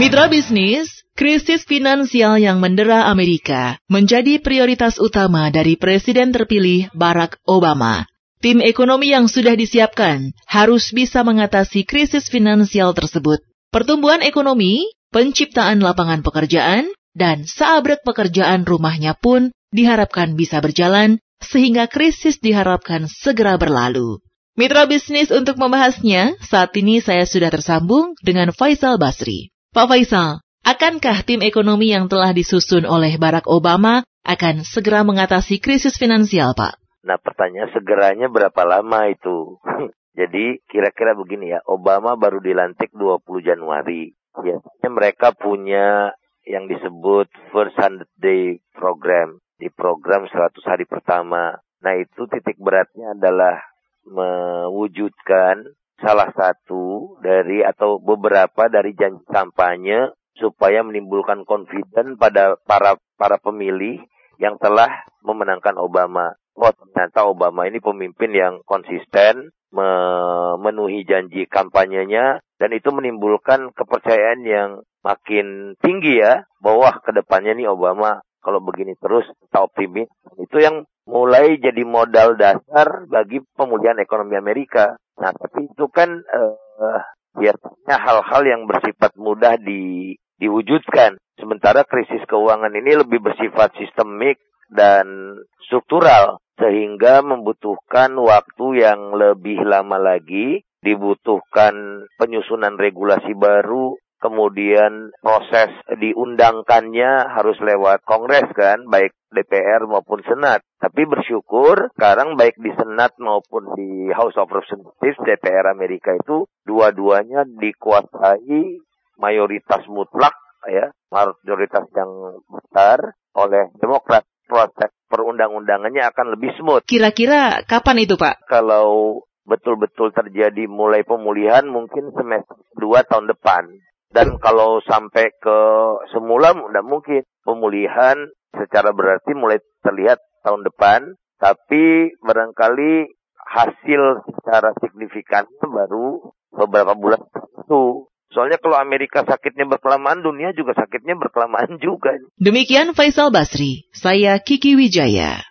Mitra bisnis, krisis finansial yang mendera Amerika menjadi prioritas utama dari Presiden terpilih Barack Obama. Tim ekonomi yang sudah disiapkan harus bisa mengatasi krisis finansial tersebut. Pertumbuhan ekonomi, penciptaan lapangan pekerjaan, dan seabrek pekerjaan rumahnya pun diharapkan bisa berjalan sehingga krisis diharapkan segera berlalu. Mitra bisnis untuk membahasnya, saat ini saya sudah tersambung dengan Faisal Basri. Pak Faisal, akankah tim ekonomi yang telah disusun oleh Barack Obama akan segera mengatasi krisis finansial, Pak? Nah, pertanyaan segeranya berapa lama itu? Jadi kira-kira begini ya, Obama baru dilantik 20 Januari. Biasanya mereka punya yang disebut First 100 Day Program. Di program 100 hari pertama. Nah itu titik beratnya adalah mewujudkan salah satu dari atau beberapa dari janji kampanye supaya menimbulkan confidence pada para para pemilih yang telah memenangkan Obama. Oh ternyata Obama ini pemimpin yang konsisten, memenuhi janji kampanyenya, dan itu menimbulkan kepercayaan yang makin tinggi ya, bahwa ke depannya nih Obama kalau begini terus kita optimis. Itu yang mulai jadi modal dasar bagi pemulihan ekonomi Amerika. Nah, tapi itu kan uh, biasanya hal-hal yang bersifat mudah di, diwujudkan. Sementara krisis keuangan ini lebih bersifat sistemik dan struktural sehingga membutuhkan waktu yang lebih lama lagi, dibutuhkan penyusunan regulasi baru, kemudian proses diundangkannya harus lewat Kongres kan, baik DPR maupun Senat. Tapi bersyukur sekarang baik di Senat maupun di House of Representatives DPR Amerika itu dua-duanya dikuasai mayoritas mutlak ya, mayoritas yang besar oleh Demokrat. Proses perundang-undangannya akan lebih smooth. Kira-kira kapan itu Pak? Kalau betul-betul terjadi mulai pemulihan mungkin semester 2 tahun depan. Dan kalau sampai ke semula tidak mungkin pemulihan secara berarti mulai terlihat tahun depan, tapi barangkali hasil secara signifikan baru beberapa bulan itu. Soalnya kalau Amerika sakitnya berkelamaan, dunia juga sakitnya berkelamaan juga. Demikian Faisal Basri, saya Kiki Wijaya.